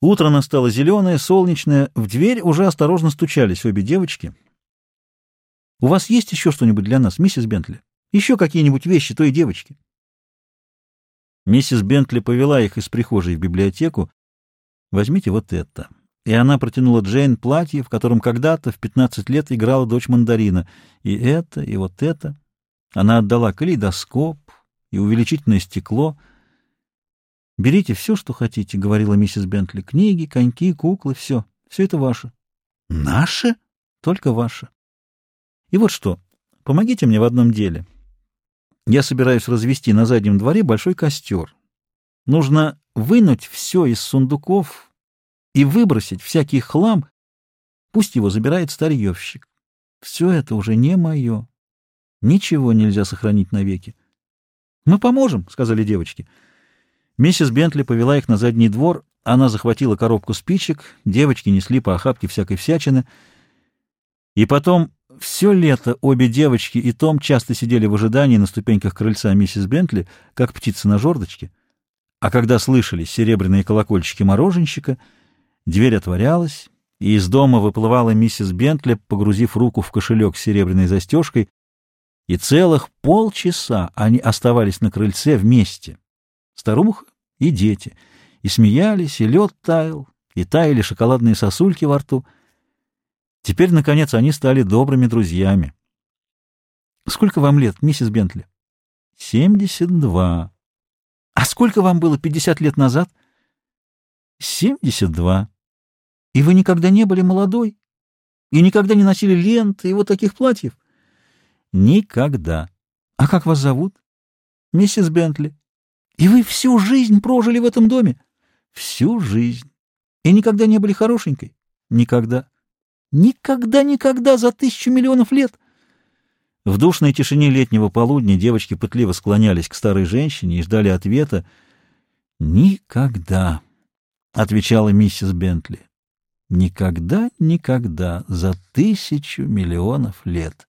Утро настало зеленое, солнечное. В дверь уже осторожно стучались обе девочки. «У вас есть еще что-нибудь для нас, миссис Бентли? Еще какие-нибудь вещи той девочки?» Миссис Бентли повела их из прихожей в библиотеку. «Возьмите вот это». И она протянула Джейн платье, в котором когда-то в 15 лет играла дочь мандарина. И это, и вот это. Она отдала калейдоскоп и увеличительное стекло — «Берите все, что хотите», — говорила миссис Бентли. «Книги, коньки, куклы, все. Все это ваше». «Наше?» «Только ваше». «И вот что. Помогите мне в одном деле. Я собираюсь развести на заднем дворе большой костер. Нужно вынуть все из сундуков и выбросить всякий хлам. Пусть его забирает старьевщик. Все это уже не мое. Ничего нельзя сохранить навеки. «Мы поможем», — сказали девочки. Миссис Бентли повела их на задний двор, она захватила коробку спичек, девочки несли по охапке всякой всячины. И потом все лето обе девочки и Том часто сидели в ожидании на ступеньках крыльца миссис Бентли, как птицы на жердочке. А когда слышались серебряные колокольчики мороженщика, дверь отворялась, и из дома выплывала миссис Бентли, погрузив руку в кошелек с серебряной застежкой, и целых полчаса они оставались на крыльце вместе старуха и дети, и смеялись, и лед таял, и таяли шоколадные сосульки во рту. Теперь, наконец, они стали добрыми друзьями. — Сколько вам лет, миссис Бентли? — Семьдесят два. — А сколько вам было пятьдесят лет назад? — Семьдесят два. — И вы никогда не были молодой? И никогда не носили ленты и вот таких платьев? — Никогда. — А как вас зовут? — Миссис Бентли. И вы всю жизнь прожили в этом доме? Всю жизнь. И никогда не были хорошенькой? Никогда. Никогда, никогда за тысячу миллионов лет? В душной тишине летнего полудня девочки пытливо склонялись к старой женщине и ждали ответа. «Никогда», — отвечала миссис Бентли. «Никогда, никогда за тысячу миллионов лет».